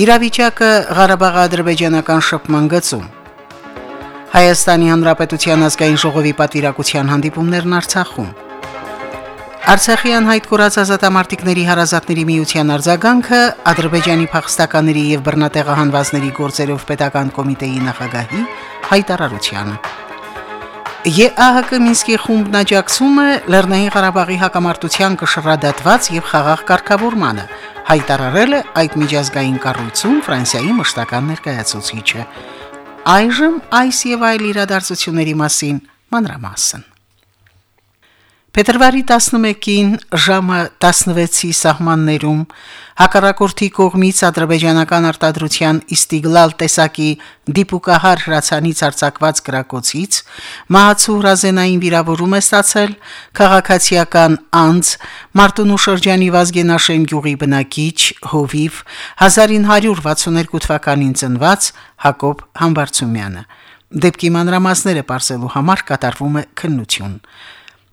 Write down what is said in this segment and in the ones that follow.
Իրավիճակը Ղարաբաղի ադրբեջանական շփման գծում։ Հայաստանի Հանրապետության ազգային ժողովի պատվիրակության հանդիպումներն Արցախում։ Արցախի անհայտ կորած ազատամարտիկների հարազատների միության արձագանքը ադրբեջանի փախստականների եւ բռնատեղահանվածների գործերով պետական կոմիտեի նախագահի հայտարարությանը։ ԵԱՀԿ Մինսկի խումբն աջակցում է Լեռնային Ղարաբաղի հակամարտության կշռադատված եւ խաղաղ կարգավորմանը, հայտարարել է այդ միջազգային կառույցում Ֆրանսիայի մշտական ներկայացուցիչը։ Այժմ այս եւ այլ իրադարձությունների մասին մանրամասն։ Փետրվարի 11-ին ժամը 16-ի սահմաններում հակառակորդի կողմից ադրբեջանական արտադրության Իստիգլալ տեսակի դիպուկահար հրացանից արձակված գրակոցից մահացու հրազենային վիրավորում է ստացել քաղաքացիական անձ Մարտունու շրջանի Վազգենաշեն գյուղի բնակիչ Հովիվ 1962 թվականին ծնված Հակոբ Համբարձումյանը Դեպքի մանրամասները ողջելու համար կատարվում է քննություն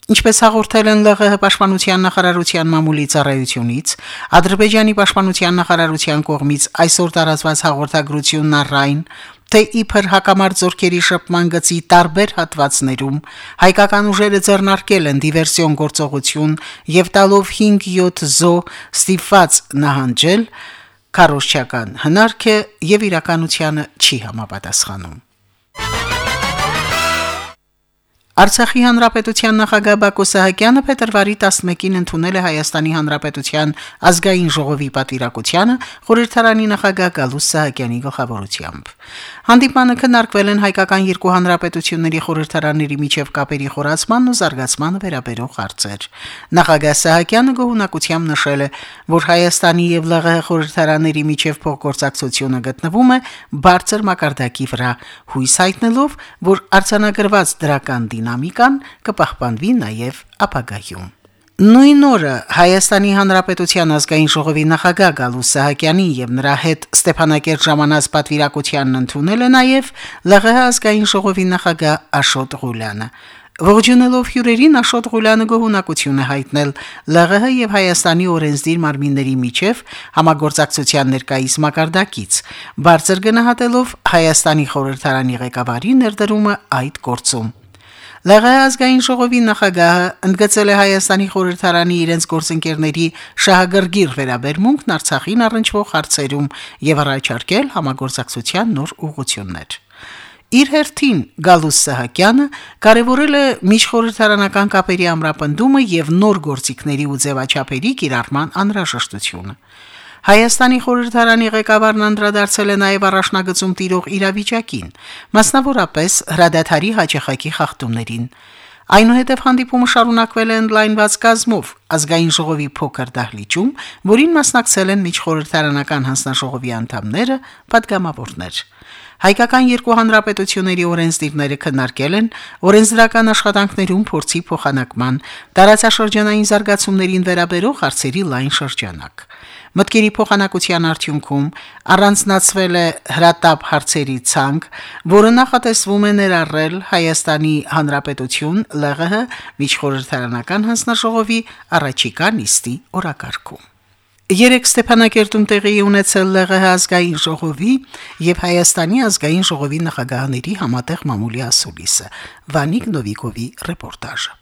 Ինչպես հաղորդել են ԼՂՀ պաշտպանության նախարարության մամուլի ծառայությունից, Ադրբեջանի պաշտպանության նախարարության կողմից այսօր տարածված հաղորդագրությունն առայն թե իբր հակամարտ զորքերի շփման գծի տարբեր հատվածներում հայկական ուժերը ձեռնարկել են դիվերսիոն գործողություն եւ տալով 5-7 զո ստիպված նահանջել քարոշչական հնարք է եւ իրականությանը չի համապատասխանում Արցախի հանրապետության նախագահ Բակո Սահակյանը փետրվարի 11-ին ընդունել է Հայաստանի հանրապետության ազգային ժողովի պատվիրակությանը խորհրդարանի նախագահ Գալուս Սահակյանի գլխավորությամբ։ Հանդիպանը քննարկվել են հայկական երկու հանրապետությունների խորհրդարանների միջև կապերի խորացմանն ու զարգացմանը վերաբերող հարցեր։ Նախագահ Սահակյանը գոհունակությամբ նշել է, որ Հայաստանի եւ ԼՂՀ խորհրդարանների միջև փոխգործակցությունը գտնվում է բարձր մակարդակի վրա, հույս հայտնելով, որ արձանագրված դրական դինամիկան կպահպանվի նաև ապագայում։ Նույն օրը Հայաստանի Հանրապետության ազգային ժողովի նախագահ Գալուս Սահակյանի եւ նրա հետ Ստեփանակերտ ժամանած պատվիրակությանն ընդունել է նաեւ ԼՂՀ ազգային ժողովի նախագահ Աշոտ Ղուլյանը։ Ողջունելով հյուրերին Աշոտ Ղուլյանը գոհունակություն է հայտնել ԼՂՀ եւ Հայաստանի օրենսդիր մարմինների միջև համագործակցության ներկայիս մակարդակից, բարձր գնահատելով Հայաստանի խորհրդարանի ղեկավարի ներդրումը այդ գործում։ ԼՂ ազգային ժողովի նախագահը ընդգծել է Հայաստանի խորհրդարանի իրենց գործընկերների շահագրգիռ վերաբերմունքն Արցախին առնչվող հարցերում եւ առաջարկել համագործակցության նոր ուղղություններ։ Իր հերթին Գալուս Սահակյանը կարևորել է միջխորհրդարանական կապերի ամրապնդումը եւ նոր գործիքների ու ձևաչափերի կիրառման անհրաժեշտությունը։ Հայաստանի խորհրդարանի ղեկավարն անդրադարձել է նաև առաջնագծում տիրող իրավիճակին, մասնավորապես հրադադարի հաջողակի խախտումներին։ Այնուհետև հանդիպումը շարունակվել է ընդլայնված գազմով ազգային ժողովի փոքր դահլիճում, որին մասնակցել են միջխորհրդարանական հանձնաժողովի անդամները, падգամավորներ։ Հայկական երկու հանրապետությունների օրենսդիրները քննարկել են օրենսդրական աշխատանքներում փորձի փոխանակման, տարածաշրջանային զարգացումներին վերաբերող հարցերի լայն շրջանակ։ Մտկերի փոխանակության արդյունքում առանձնացվել է հրատապ հարցերի ցանկ, որը նախատեսվում է ներառել Հայաստանի Հանրապետություն ԼՂՀ միջխորհրդարանական հանձնաժողովի առաջիկա նիստի օրակարգում։ Երեք Ստեփանակերտում տեղի ունեցել ԼՂՀ ազգային ժողովի եւ Հայաստանի ազգային ժողովի նախագահների համատեղ մամուլի ասուլիսը Վանիկ Նովիկովի ռեպորտաժը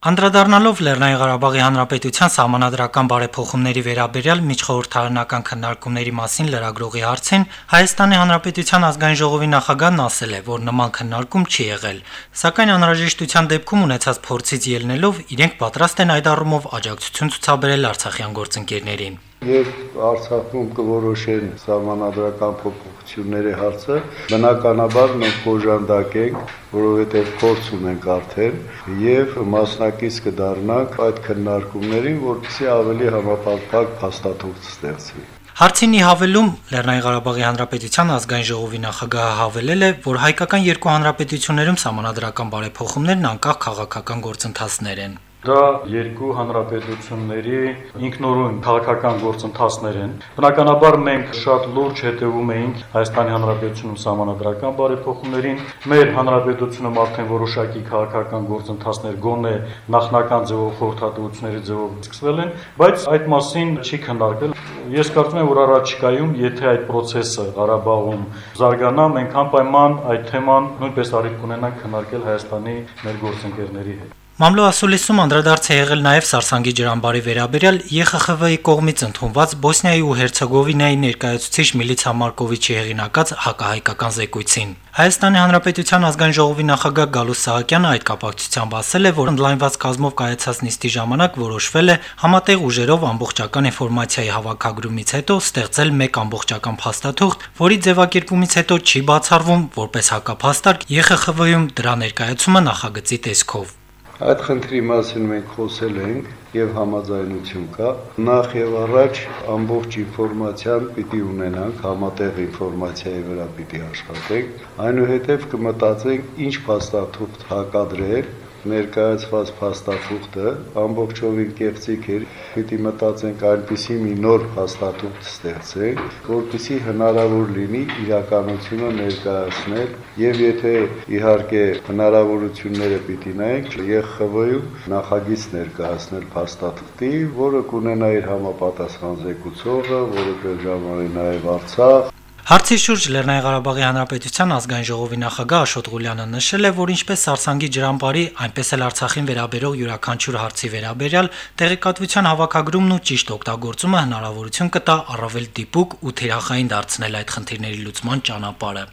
Անդրադառնալով Լեռնային Ղարաբաղի Հանրապետության սահմանադրական բարեփոխումների վերաբերյալ միջխորհրդարանական քննարկումների մասին լրագրողի հարցին Հայաստանի Հանրապետության ազգային ժողովի նախագահն ասել է, որ նման քննարկում չի եղել, սակայն անհրաժեշտության դեպքում ունեցած փորձից ելնելով իրենք պատրաստ են այդ առումով աջակցություն ցուցաբերել Արցախյան գործընկերներին։ Երբ Արցախում կորոշեն սահմանադրական փոփոխությունների հարցը, բնականաբար մենք կոժանդակենք, որովհետև փորձ ունենք արդեն եւ մասնակից կդառնանք այդ քննարկումներին, որպեսզի ավելի համապարփակ փաստաթուղթ ստեղծվի։ Հարցինի հավելում Լեռնային Ղարաբաղի Հանրապետության ազգային ժողովի նախագահը հավելել է, որ հայկական երկու հանրապետություններում համանadrական բարեփոխումներն անկախ քաղաքական գործընթացներ են։ Դա երկու հանրապետությունների ինքնորոն քաղաքական գործընթացներ են։ Բնականաբար մենք շատ լուրջ հետևում էինք Հայաստանի Հանրապետությունում համանadrական բարեփոխումներին։ Մեր հանրապետությունում արդեն որոշակի քաղաքական գործընթացներ գոնե նախնական ձևով խորհրդատվությունների ձևով սկսվել են, բայց այդ մասին չի քննարկվել։ Ես կարծում եմ, որ առաջիկայում, եթե այդ process-ը Ղարաբաղում զարգանա, մենք անպայման այդ թեման նույնպես արիք կունենանք քննարկել Հայաստանի մեր գործընկերների հետ։ Մամլո ասուլիսում անդրադարձ է եղել նաև Սարսանգի ջրամբարի վերաբերյալ ԵԽԽՎ-ի կողմից ընդունված Բոսնիայի ու Հերցեգովինայի ներկայացուցիչ Միլիցա Մարկովիչի հեղինակած հակահայկական զեկույցին։ Հայաստանի Հանրապետության ազգային ժողովի նախագահ Գալուս Սահակյանը այդ կապակցությամբ ասել է, որ ընդլայնված կազմով կայացած նիստի ժամանակ որոշվել է համատեղ ուժերով ամբողջական ինֆորմացիայի հավաքագրումից հետո ստեղծել մեկ ամբողջական փաստաթուղթ, որի ձևակերպումից հետո չի բացառվում որպես հակափաստարկ ԵԽԽՎ-ում դրա ներկայացումը նախագծի տեսքով։ Այդ խնդրի մասին մենք խոսել ենք եւ համաձայնություն կա։ Նախ եւ առաջ ամբողջ ինֆորմացիան պիտի ունենանք, համատեղ ինֆորմացիայի վրա պիտի աշխատենք։ Այնուհետև կմտածենք ինչ փաստաթուղթ հակադրել ներկայացված փաստաթուղթը ամբողջովին կեղծիք էր, պիտի մտածենք այնպիսի մի նոր փաստաթուղթ ստեղծենք, որպեսզի հնարավոր լինի իրականությունը ներկայացնել եւ եթե իհարկե հնարավորությունները պիտի նայենք, ԵԽՎ-ում նախագիծ ներկայացնել փաստաթղթի, որը կունենա իր համապատասխան զեկուցողը, որը կժամանի նաեւ Արցախ Հարցի շուրջ Լեռնային Ղարաբաղի Հանրապետության ազգային ժողովի նախագահ Աշոտ Ղուլյանը նշել է, որ ինչպես Սարսանգի ջրամբարի, այնպես էլ Արցախին վերաբերող յուրաքանչյուր հարցի վերաբերյալ տեղեկատվության հավաքագրումն ու ճիշտ օգտագործումը հնարավորություն կտա առավել դիպուկ ու թիրախային դարձնել այդ խնդիրների լուծման ճանապարհը։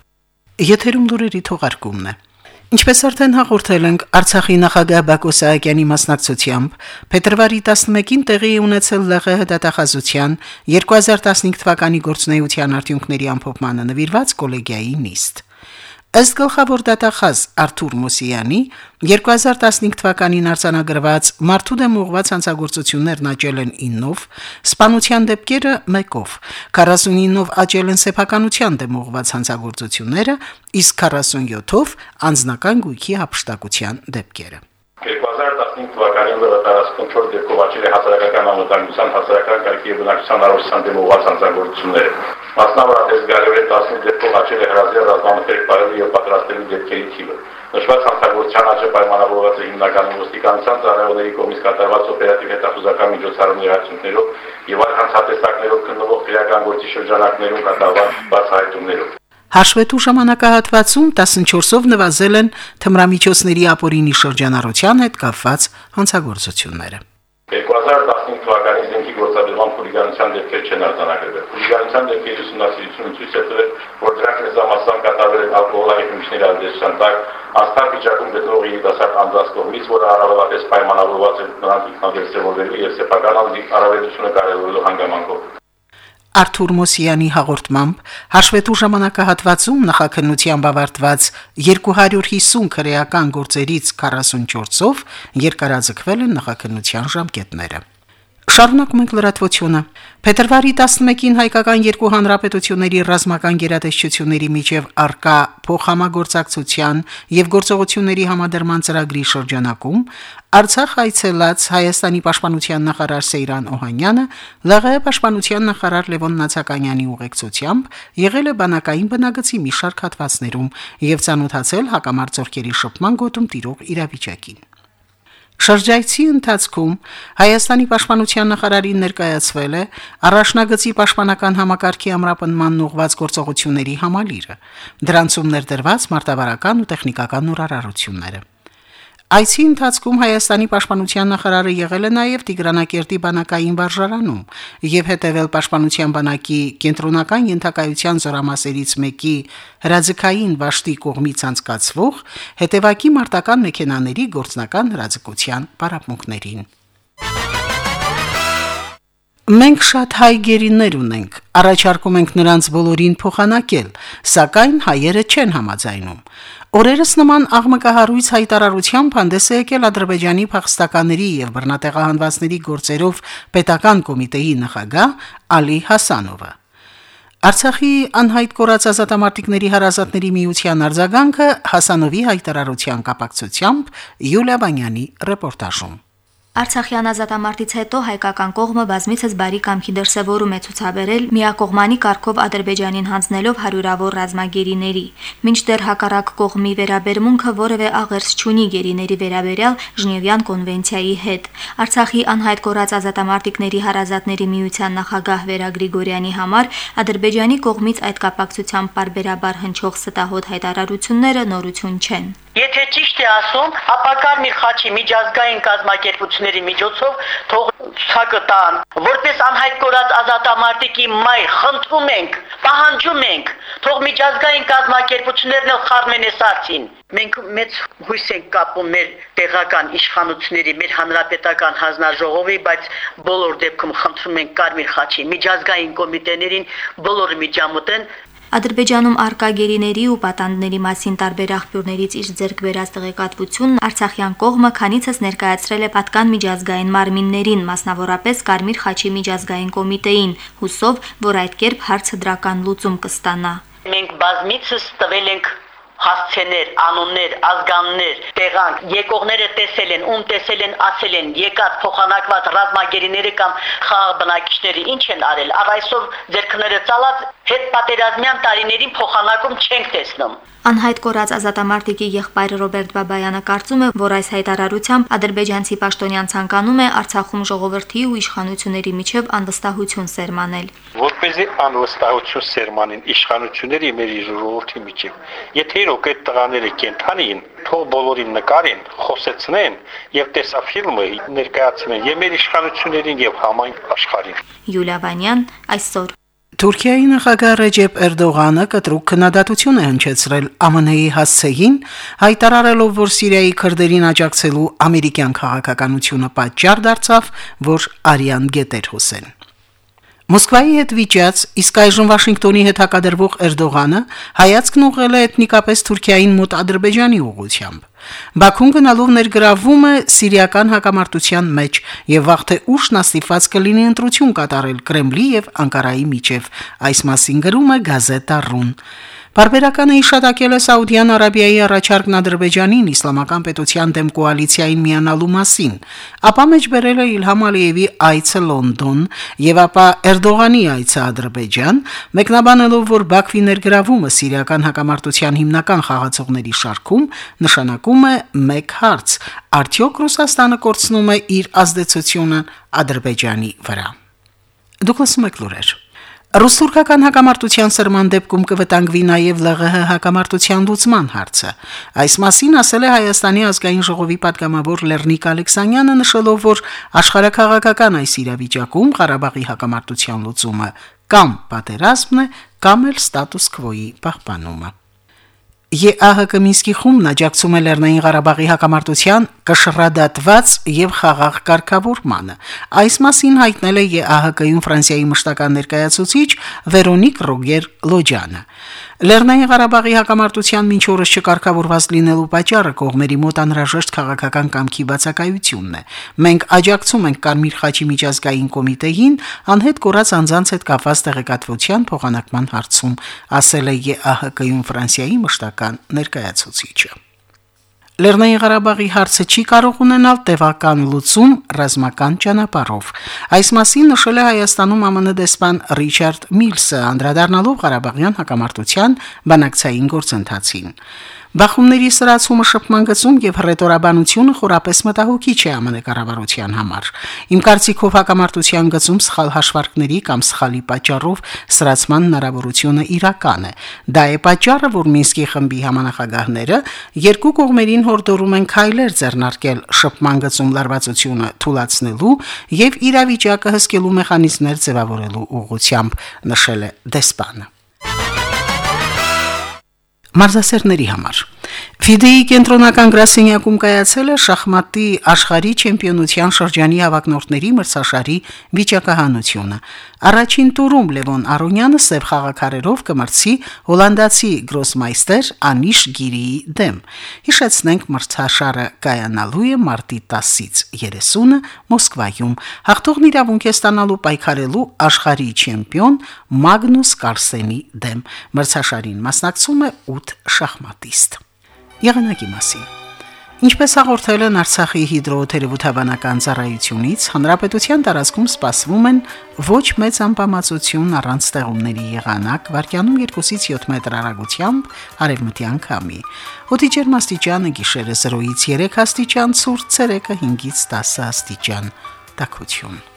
Եթերում դուրերի թողարկումն է։ Ինչպես արդեն հաղորդել ենք, Արցախի նախագահ Բակո Սահակյանի մասնակցությամբ փետրվարի 11-ին տեղի ունեցել ԼՂՀ դատախազության 2015 թվականի գործունեության արդյունքների ամփոփմանը նվիրված կոլեգիայի նիստ։ Ըստ գլխավոր դատախազ Արթուր Մոսյանի 2015 թվականին արձանագրված մարդու դեմ ուղղված հանցագործություններն աճել են 9-ով, սպանության դեպքերը 1-ով, 49-ով աճել են սեփականության դեմ ուղղված հանցագործությունները, իսկ 47-ով անձնական գույքի հապշտակության դեպքերը։ 2015 թվականին լրատարածքում 4 դեպքով աճել է հասարակական անվտանգության, հասարակական կարգի բնակչության առողջության դեմ ուղղված հանցագործությունները։ Մասնավորապես գարեվեր 15 դեպքով աճել է հրազդան ռազմամթերք բարելու եւ պատրաստելու դեպքերի թիվը։ Նշված հանցագործության աճը պայմանավորված է հիմնականում ոստիկանության ծառայողների կողմից կատարված օպերատիվ հետախուզական միջոցառումների արդյունքներով եւ այլ հանցատեսակներով քննվող քրեական գործի շրջանակներում կատարված բացահայտումներով։ Հաշվետու ժամանակահատվածում 14-ով նվազել են թմրամիջոցների ապօրինի շրջանառության հետ կապված հանցագործությունները։ 2015 թվականի զենքի գործադրման խուլիգանության դեպքեր չեն արձանագրվել։ Խուլիգանության դեպքերի ուսումնասիրությունը ցույց է տվել, որ դրանք մեծամասամբ կատարվել են ալկոհոլային խմիչքների ազդեցության տակ անստակ վիճակում գտնվող երիտասարդ անձանց կողմից, որը առավելապես պայմանավորված է նրանց ինքնադերձևորվելու եւ սեփական առավելությունը կարևորելու հանգամանքով։ Արթուր Մոսյանի հաղորդմամբ հաշվետու ժամանակահատվածում նախաքննությամբ ավարտված 250 քրեական գործերից 44-ով երկարաձգվել են նախաքննության ժամկետները։ Շարունակում ենք լրատվությունը։ Փետրվարի 11-ին հայկական երկու հանրապետությունների ռազմական գերատեսչությունների միջև արկա փոխհամագործակցության եւ գործողությունների համադրման ծրագրի շրջանակում Արցախ այցելած Հայաստանի պաշտպանության նախարար Սեյրան Օհանյանը ԼՂՀ պաշտպանության նախարար Լևոն Նացականյանի ուղեկցությամբ եղել է բանակային բնագծի մի շարք հատվածներում եւ ցանոթացել հակամարտությունների շփման գոտում տիրող իրավիճակին։ Շրջայցի ընթացքում Հայաստանի պաշտպանության նախարարին ներկայացվել է առաջնագծի պաշտպանական համակարգի ամրապնման ուղղված գործողությունների համալիրը, դրանցում ներդրված մարտավարական ու տեխնիկական նորարարությունները։ Այսի ընթացքում Հայաստանի պաշտպանության նախարարը եղել է նաև Տիգրանակերտի բանակային վարժարանում եւ հետեւել պաշտպանության բանակի կենտրոնական ենթակայության զորամասերից մեկի հրաձգային վաշտի կողմից անցկացվող հետևակի մարտական մեքենաների գործնական հրաձգության պարապմունքներին։ Մենք շատ հայ գերիներ ունենք, առաջարկում ենք նրանց բոլորին փոխանակել, սակայն հայերը չեն համաձայնում։ Օրերս նման աղմկահարույց հայտարարությամբ հանդես է եկել Ադրբեջանի փախստականների եւ բռնատեղահանվածների գործերով պետական կոմիտեի նախագահ Ալի Հասանովը։ Արցախի անհայտ կորած ազատամարտիկների հարազատների միության արձագանքը Հասանովի հայտարարության կապակցությամբ Յուլիա Վանյանի ռեպորտաժում։ Արցախյան ազատամարտից հետո հայկական կողմը բազմիցս բարի կամքի դրսևորում է ցուցաբերել միակողմանի կարգով Ադրբեջանին հանձնելով հարյուրավոր ռազմագերիների։ Մինչդեռ հակառակ կողմի վերաբերմունքը որևէ աղերս չունի գերիների վերաբերյալ Ժնևյան կոնվենցիայի հետ։ Արցախի անհայտ կորած ազատամարտիկների հարազատների միության նախագահ Վերա Գրիգորյանի համար Ադրբեջանի կողմից այդ կապակցությամբ բարբերաբար հնչող ստահոդ հայտարարությունները նորություն չեն։ Եթե ճիշտ է ասում, ապա Կարմիր խաչի միջազգային կազմակերպությունների միջոցով թող ցակը տան, որպես անհայտ կորած ազատամարտիկի մայր խնդրում ենք, պահանջում ենք, թող միջազգային կազմակերպություններն էլ խարմենեսացին։ Մենք մեծ հույս ենք կապում մեր տեղական իշխանությունների, մեր հանրապետական հանձնաժողովի, բայց բոլոր դեպքում խնդրում ենք Կարմիր խաչի միջազգային կոմիտեներին բոլորը միջամտեն Ադրբեջանում արկա գերիների ու պատանդների մասին տարբեր աղբյուրներից իր ձեռք բերած տեղեկատվությունն Արցախյան կողմը քանիցս ներկայացրել է պատկան միջազգային մարմիններին, մասնավորապես Կարմիր խաչի միջազգային կոմիտեին, հուսով, որ այդ կերպ հարցը դրական լուծում կստանա։ Մենք բազմիցս տվել ենք հասցեներ, անուններ, ազգաններ, տեղանք, եկողները տեսել են, ում տեսել են, ասել են, եկած փոխանակված ռազմագերիները կամ խաղ բնակիչները ինչ են արել։ Առ այսօր ձերքները ցալած հետ պատերազմյան տարիներին փոխանակում չենք տեսնում։ Անհայտ կորած ազատամարտիկի եղբայր Ռոբերտ Բաբայանը կարծում է, որ այս հայտարարությամբ ադրբեջանցի պաշտոնյան ցանկանում է Արցախում ժողովրդի ու իշխանությունների միջև անվստահություն սերմանել։ Որպեսզի անվստահություն սերմանեն իշխանությունների մեր ժողովրդի միջև։ Եթե իրոք այդ տղաները կենթանին, թող բոլորին նկարեն, խոսեցնեն եւ տեսաֆիլմը ներկայացնեն եւ մեր իշխանություններին եւ համայն աշխարհին։ Յուլիա Վանյան այսօր Թուրքիայի նախագահ Ռեջեփ Էրդողանը կտրուկ քննադատություն է հնչեցրել ԱՄՆ-ի հասցեին, հայտարարելով, որ Սիրիայի քրդերին աջակցելու ամերիկյան քաղաքականությունը պատճառ դարձավ, որ արյան գետեր հոսեն։ Մոսկվայի հետ վիճած, իսկ այժմ Վաշինգտոնի հետ հակադրվող Էրդողանը հայացքն ուղղել է էթնիկապես Թուրքիային մոտ Ադրբեջանի ուղությամբ։ Բաքուն գնալով ներգրավում է սիրիական հակամարտության մեջ եւ վաղ թե ուշ նա ստիպված կլինի ընտրություն կատարել Կրեմլի եւ Անկարայի միջև։ Այս մասին գրում է Գազետա Ռուն։ Բարբերականը հիշատակել է Սաուդյան Արաբիայի առաջարկն Ադրբեջանին իսլամական պետության դեմ կոալիցիային միանալու մասին, ապա մեջբերել է Իլհամ Ալիևի այցը Լոնդոն եւ ապա Էրդողանի այցը Ադրբեջան, մեկնաբանելով, որ Բաքվի ներգրավումը սիրիական հակամարտության հիմնական խաղացողների շարքում նշանակում է մեկ հարց. արդյոք Ռուսաստանը կորցնում է իր ազդեցությունը Ադրբեջանի վրա։ Դուկլաս Մակլուրեր Ռուս-թուրքական հակամարտության սրման դեպքում կվտանգվի նաև ԼՂՀ հակամարտության լուծման հարցը։ Այս մասին ասել է Հայաստանի ազգային ժողովի պատգամավոր Լեռնիկ Ալեքսանյանը, նշելով, որ աշխարհակաղակական այս իրավիճակում Ղարաբաղի հակամարտության լուծումը կամ պատերազմն է, կամ էլ ստատուս քվոյի պահպանումը։ ԵԱՀԿ Մինսկի խումբն աջակցում է Լեռնային Ղարաբաղի հակամարտության կշռադատված եւ խաղաղ կարգավորմանը։ Այս մասին հայտնել է ԵԱՀԿ-ում Ֆրանսիայի մշտական ներկայացուցիչ Վերոնիկ Ռոգեր Լոջանը։ Լեռնային Ղարաբաղի հակամարտության մինչ օրս չկարգավորված լինելու պատճառը կողմերի մոտ անհրաժեշտ քաղաքական կամքի բացակայությունն է։ Մենք աջակցում ենք Կարմիր խաչի միջազգային կոմիտեին անհետ կորած անձանց հետ կապված տեղեկատվության փոխանակման հարցում, ասել է ԵԱՀԿ-ում Ֆրանսիայի մշտական ներկայացուցիչը։ Լեռնային Ղարաբաղի հարցը չի կարող ունենալ տևական լուծում ռազմական ճանապարհով։ Այս մասին նշել է Հայաստանում ԱՄՆ դեսպան Ռիչարդ Միլսը, անդրադառնալով Ղարաբաղյան հակամարտության բանակցային գործընթացին։ Բախումների սրացումը շփման գծում եւ հռետորաբանությունը խորապես մտահոգիչ է ԱՄՆ կառավարության համար։ Իմ կարծիքով հակամարտության գծում սխալ հաշվարկների կամ սխալի պատճառով սրացման հնարավորությունը իրական է։ Դա է պատճառը, որ Մինսկի խմբի համանախագահները երկու կողմերին հորդորում են քայլեր ձեռնարկել շփման գծում լարվածությունը թույլատնելու եւ իրավիճակը հսկելու մեխանիզմներ ձևավորելու ուղղությամբ, նշել է դեսպանը մարզասերների համար։ Ֆիդեի կենտրոնական գրասենյակում կայացել է շախմատի աշխարհի չեմպիոնության շրջանի հավակնորդների մրցաշարի վիճակահանությունը։ Առաջին տուրում Լևոն Արոնյանը սև խաղակարերով կմրցի հոլանդացի գրոսմայստեր Անիշ Գիրիի դեմ։ Հիշեցնենք մրցաշարը կայանալու է մարտի 10-ից 30-ը Մոսկվայում։ Հաղթողն իրավունք է ստանալու պայքարելու աշխարհի չեմպիոն Մագնուս Կարսենի դեմ։ Մրցաշարին մասնակցում է 8 շախմատիստ։ Եղանակի մասին Ինչպես հաղորդել են Արցախի հիդրոթերապևտաբանական ծառայությունից, հանրապետության տարածքում սպասվում են ոչ մեծ անբավարարություն առանց ստեղումների եղանակ, վարկյանում 2-ից 7 մետր հեռագությամբ արևմտյան քամի։ Օդի ջերմաստիճանը գիշերը 0-ից 3 աստիճան, ցուրտ ցերեկը 5-ից 10 աստիճան։ Տակություն։